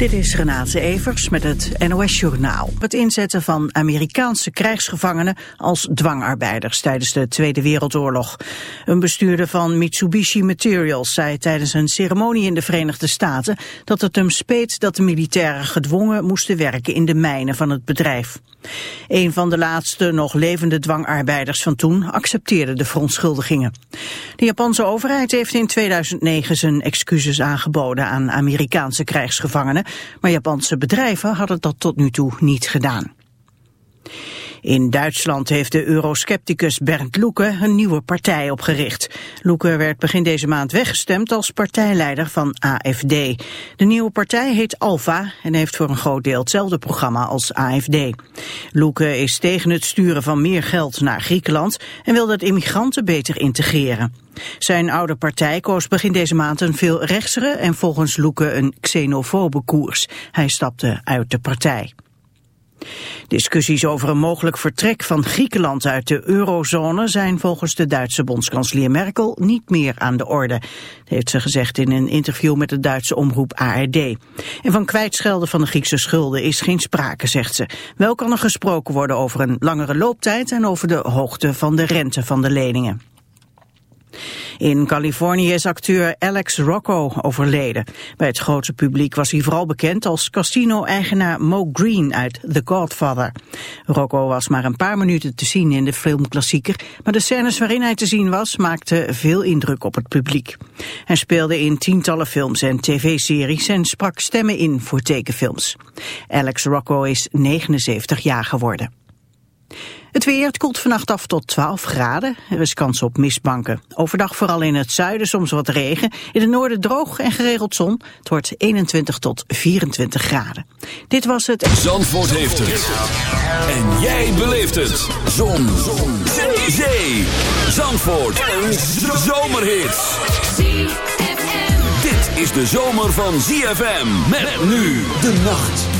Dit is Renate Evers met het NOS Journaal. Het inzetten van Amerikaanse krijgsgevangenen als dwangarbeiders tijdens de Tweede Wereldoorlog. Een bestuurder van Mitsubishi Materials zei tijdens een ceremonie in de Verenigde Staten dat het hem speet dat de militairen gedwongen moesten werken in de mijnen van het bedrijf. Een van de laatste nog levende dwangarbeiders van toen accepteerde de verontschuldigingen. De Japanse overheid heeft in 2009 zijn excuses aangeboden aan Amerikaanse krijgsgevangenen, maar Japanse bedrijven hadden dat tot nu toe niet gedaan. In Duitsland heeft de euroscepticus Bernd Lucke een nieuwe partij opgericht. Lucke werd begin deze maand weggestemd als partijleider van AFD. De nieuwe partij heet Alfa en heeft voor een groot deel hetzelfde programma als AFD. Lucke is tegen het sturen van meer geld naar Griekenland en wil dat immigranten beter integreren. Zijn oude partij koos begin deze maand een veel rechtsere en volgens Lucke een xenofobe koers. Hij stapte uit de partij. Discussies over een mogelijk vertrek van Griekenland uit de eurozone zijn volgens de Duitse bondskanselier Merkel niet meer aan de orde. Dat heeft ze gezegd in een interview met de Duitse omroep ARD. En van kwijtschelden van de Griekse schulden is geen sprake, zegt ze. Wel kan er gesproken worden over een langere looptijd en over de hoogte van de rente van de leningen. In Californië is acteur Alex Rocco overleden. Bij het grote publiek was hij vooral bekend als casino-eigenaar Mo Green uit The Godfather. Rocco was maar een paar minuten te zien in de filmklassieker, maar de scènes waarin hij te zien was maakten veel indruk op het publiek. Hij speelde in tientallen films en tv-series en sprak stemmen in voor tekenfilms. Alex Rocco is 79 jaar geworden. Het weer, het koelt vannacht af tot 12 graden. Er is kans op mistbanken. Overdag vooral in het zuiden soms wat regen. In het noorden droog en geregeld zon. Het wordt 21 tot 24 graden. Dit was het... Zandvoort heeft het. En jij beleeft het. Zon. zon. Zee. Zee. Zandvoort. Een zomerhit. Dit is de zomer van ZFM. Met nu de nacht.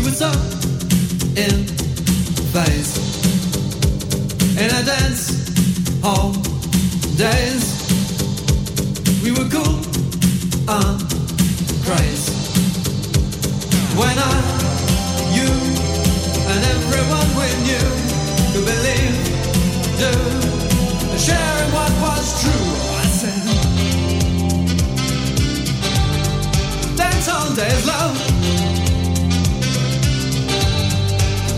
was up in phase in a dance hall days. We were cool and crazy when I, you, and everyone we knew could believe, do, sharing what was true. I said, dance all days, love.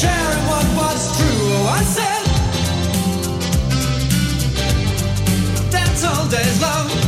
sharing what was true. I said, all love.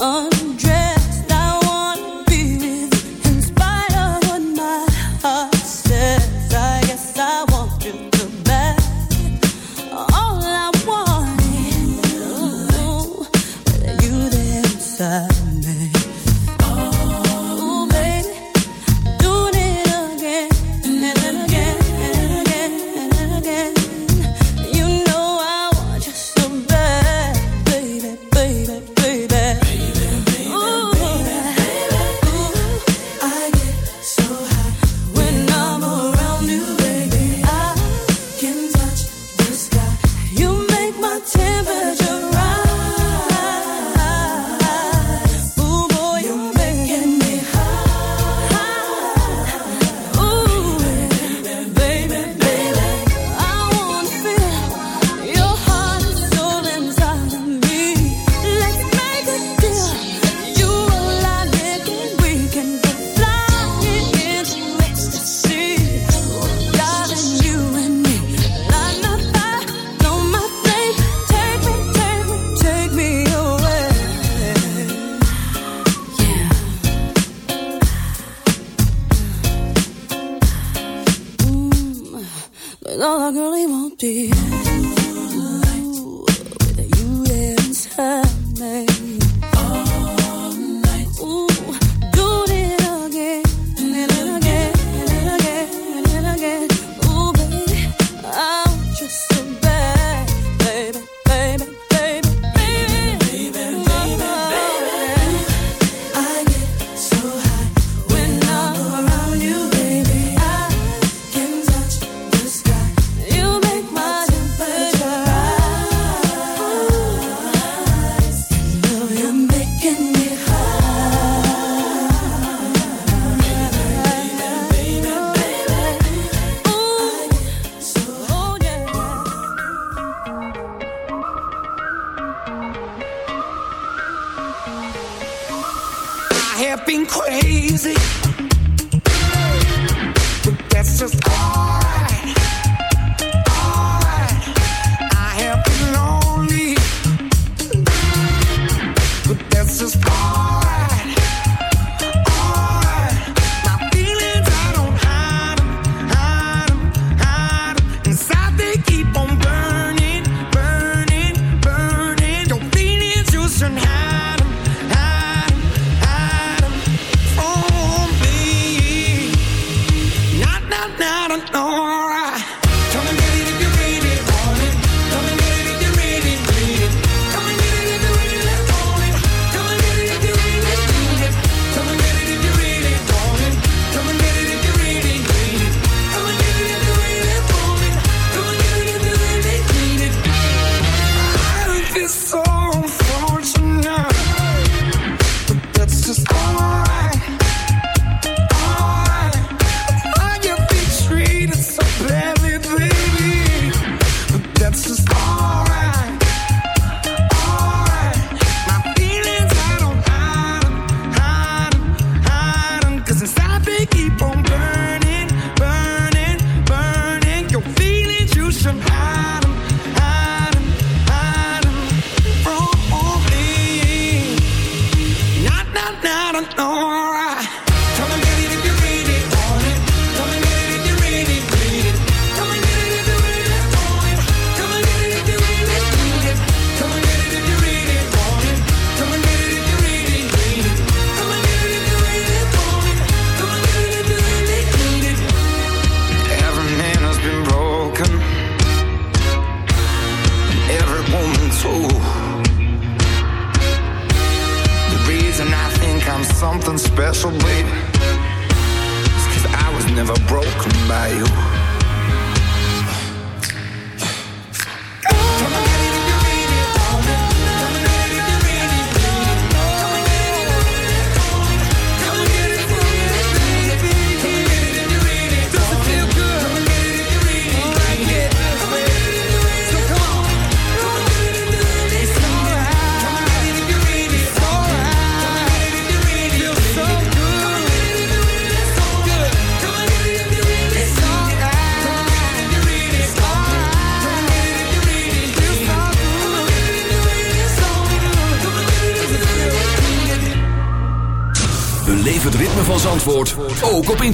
undress.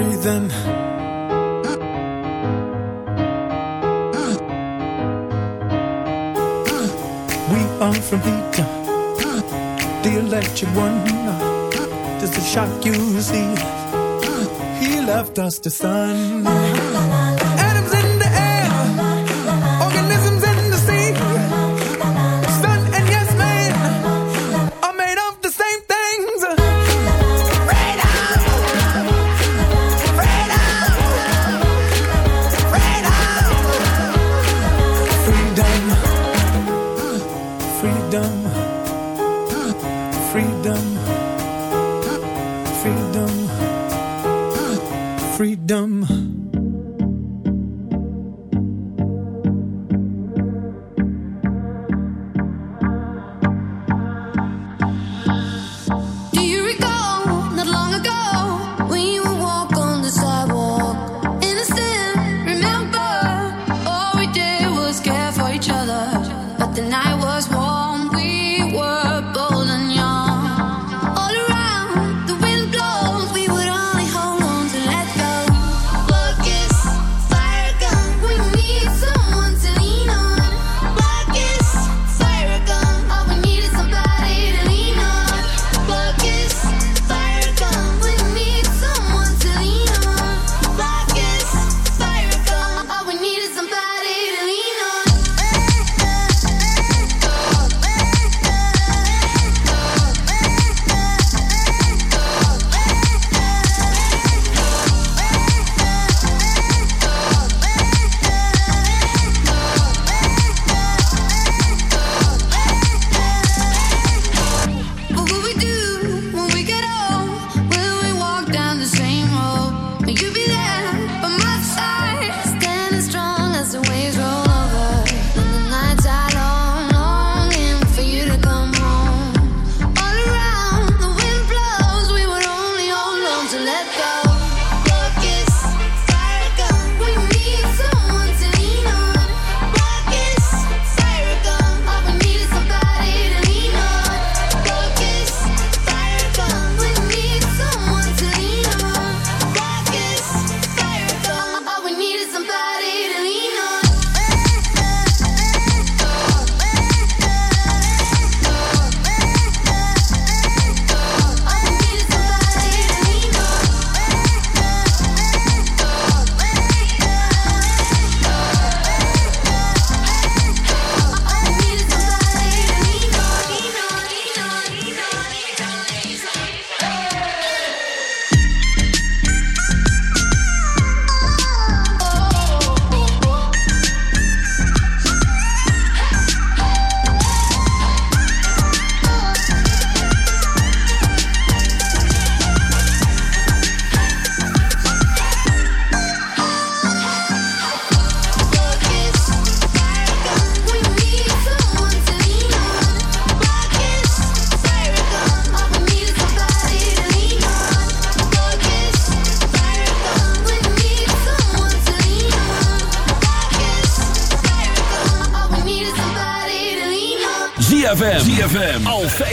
breathing. We are from Peter, the electric one. Does the shock you see? He left us the sun.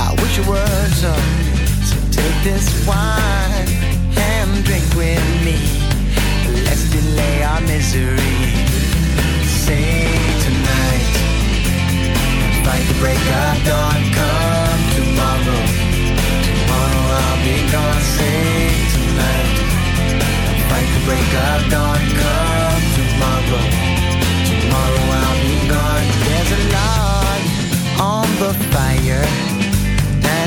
I wish it was so. So take this wine and drink with me. Let's delay our misery. Say tonight, fight the break of dawn. Come tomorrow, tomorrow I'll be gone. Say tonight, fight the break of dawn. Come tomorrow, tomorrow I'll be gone. There's a log on the fire,